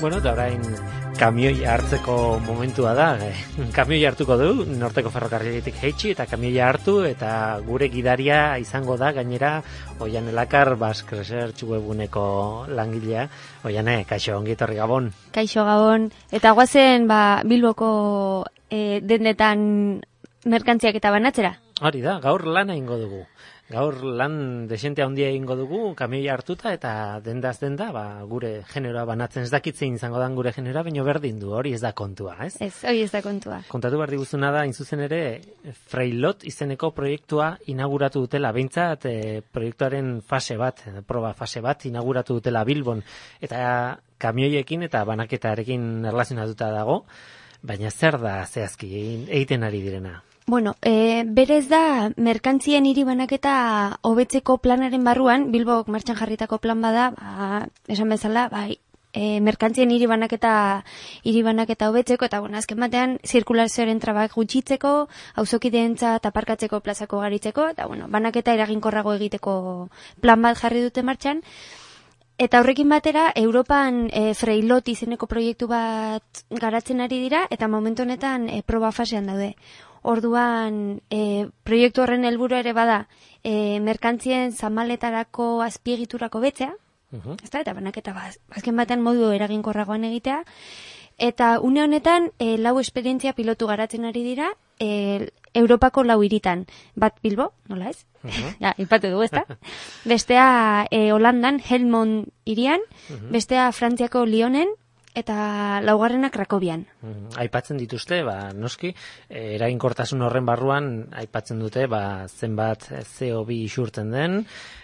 Bueno, eta orain kamioi hartzeko momentua da. Eh, kamioi hartuko du, norteko ferrokarriletik heitsi eta kamioi hartu eta gure gidaria izango da gainera Oian Elakar Bask Research webuneko langilea. Oiane, kaixo, ongi etorri gabon. Kaixo gabon. Eta guazen, ba, Bilboko e, dendetan merkantziak eta banatzera? Hori da, gaur lana ingo dugu. Gaur lan desente handia egingo dugu, kamioi hartuta eta dendaz denda, ba, gure generoa banatzen ez dakitzen izango dan gure generoa, baino berdin du, hori ez da kontua, ez? Ez, hori ez da kontua. Kontatu behar diguzuna da, inzuzen ere, Freilot izeneko proiektua inauguratu dutela, behintzat e, proiektuaren fase bat, proba fase bat, inauguratu dutela Bilbon, eta kamioiekin eta banaketarekin erlazionatuta dago, baina zer da zehazki egiten ari direna? Bueno, e, berez da, merkantzien hiri banaketa hobetzeko planaren barruan, Bilbok martxan jarritako plan bada, ba, esan bezala, bai, e, merkantzien hiri banaketa hiri banaketa hobetzeko eta bueno, azken batean zirkulazioaren trabak gutxitzeko, auzokidentza eta parkatzeko plazako garitzeko eta bueno, banaketa eraginkorrago egiteko plan bat jarri dute martxan. Eta horrekin batera, Europan e, freilot izeneko proiektu bat garatzen ari dira, eta momentu honetan e, proba fasean daude. Orduan, e, proiektu horren helburu ere bada, e, merkantzien zamaletarako azpiegiturako betzea, uh eta banaketa ba, azken batean modu eraginkorragoan egitea, eta une honetan, e, lau esperientzia pilotu garatzen ari dira, e, Europako lau iritan, bat Bilbo, nola ez? Uh -huh. ja, ipatu du, ezta? bestea e, Holandan, Helmond irian, bestea Frantziako Lyonen, eta laugarrena Krakobian. Mm, aipatzen dituzte, ba, noski, eraginkortasun horren barruan, aipatzen dute, ba, zenbat CO2 isurtzen den,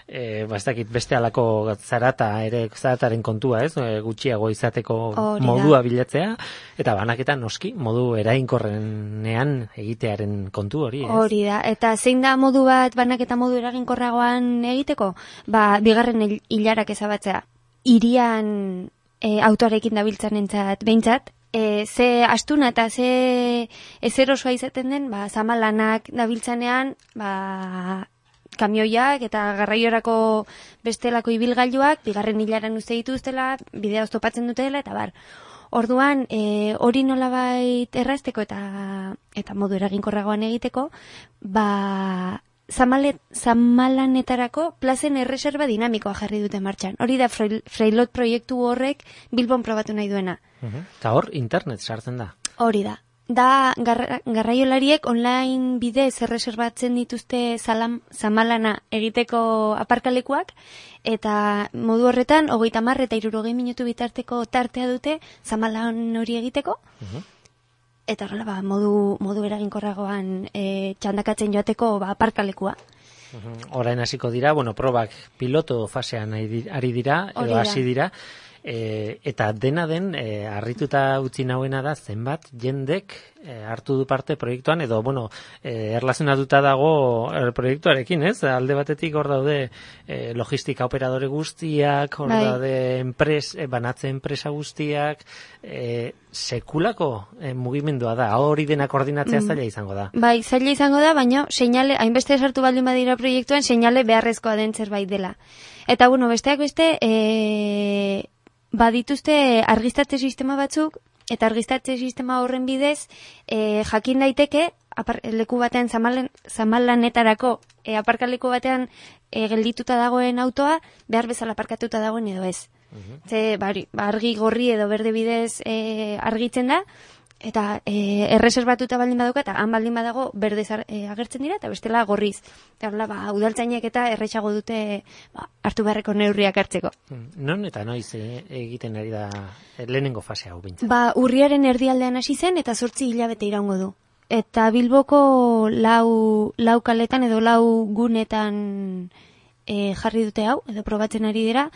e, ba, ez dakit beste alako zarata, ere zarataren kontua, ez, e, gutxiago izateko modua bilatzea, eta banaketa noski, modu eraginkorrenean egitearen kontu hori, ez? Hori da, eta zein da modu bat banaketa modu eraginkorragoan egiteko? Ba, bigarren hilarak ezabatzea. Irian e, autoarekin dabiltzan entzat, behintzat, e, ze astuna eta ze ezer osoa izaten den, ba, zamalanak dabiltzanean, ba, kamioiak eta garraiorako bestelako ibilgailuak, bigarren hilaran uste dituztela, bidea oztopatzen dutela, eta bar. Orduan, e, hori nolabait errazteko eta eta modu eraginkorragoan egiteko, ba, zamalet, zamalanetarako plazen erreserba dinamikoa jarri dute martxan. Hori da Freilot proiektu horrek Bilbon probatu nahi duena. Eta hor, internet sartzen da. Hori da. Da, garraiolariek online bidez erreserbatzen dituzte zalam, zamalana egiteko aparkalekuak, eta modu horretan, hogeita marre eta irurogei minutu bitarteko tartea dute zamalan hori egiteko, eta horrela ba, modu, modu eraginkorragoan e, txandakatzen joateko ba, parkalekua. Orain hasiko dira, bueno, probak piloto fasean ari dira, edo hasi dira, e, eta dena den, e, arrituta utzi nauena da, zenbat jendek e, hartu du parte proiektuan, edo, bueno, e, erlazionatuta dago er, proiektuarekin, ez? Alde batetik hor daude e, logistika operadore guztiak, hor bai. daude enpres, e, banatze enpresa guztiak, e, sekulako e, mugimendua da, hori dena koordinatzea mm. zaila izango da. Bai, zaila izango da, baina seinale, hainbeste sartu baldin badira proiektuan, seinale beharrezkoa den zerbait dela. Eta, bueno, besteak beste, e, badituzte argistatze sistema batzuk, eta argistatze sistema horren bidez, e, jakin daiteke, apar, leku batean zamallanetarako, e, aparkaleku batean e, geldituta dagoen autoa, behar bezala aparkatuta dagoen edo ez. Uh Ze, bari, ba, argi gorri edo berde bidez e, argitzen da, eta e, erreserbatuta baldin baduka eta han baldin badago berde e, agertzen dira eta bestela gorriz. Eta hola, ba, udaltzainek eta erretxago dute ba, hartu beharreko neurriak hartzeko. Hmm, non eta noiz e, egiten ari da lehenengo fasea hau bintzen? Ba, urriaren erdialdean hasi zen eta sortzi hilabete iraungo du. Eta Bilboko lau, lau kaletan edo lau gunetan e, jarri dute hau, edo probatzen ari dira,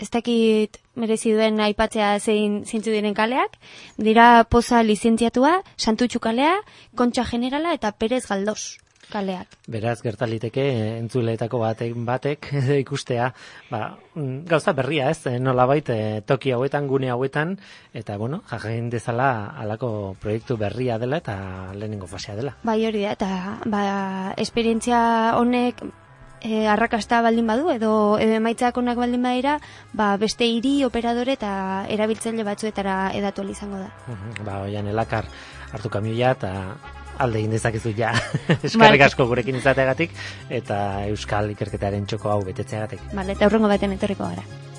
ez dakit merezi duen aipatzea zein zintzu diren kaleak, dira poza lizentziatua, santutxu kalea, kontxa generala eta perez galdos kaleak. Beraz, gertaliteke, entzuleetako batek, batek ikustea, ba, mm, gauza berria ez, eh, nola bait, eh, toki hauetan, gune hauetan, eta, bueno, jagen dezala alako proiektu berria dela eta lehenengo fasea dela. Bai hori da, eta, ba, esperientzia honek e, arrakasta baldin badu edo emaitzak onak baldin badira, ba, beste hiri operadore eta erabiltzaile batzuetara edatu izango da. ba, oian elakar hartu kamioia eta alde egin dezakezu ja. Eskerrik asko gurekin izateagatik eta euskal ikerketaren txoko hau betetzeagatik. Vale, eta hurrengo baten etorriko gara.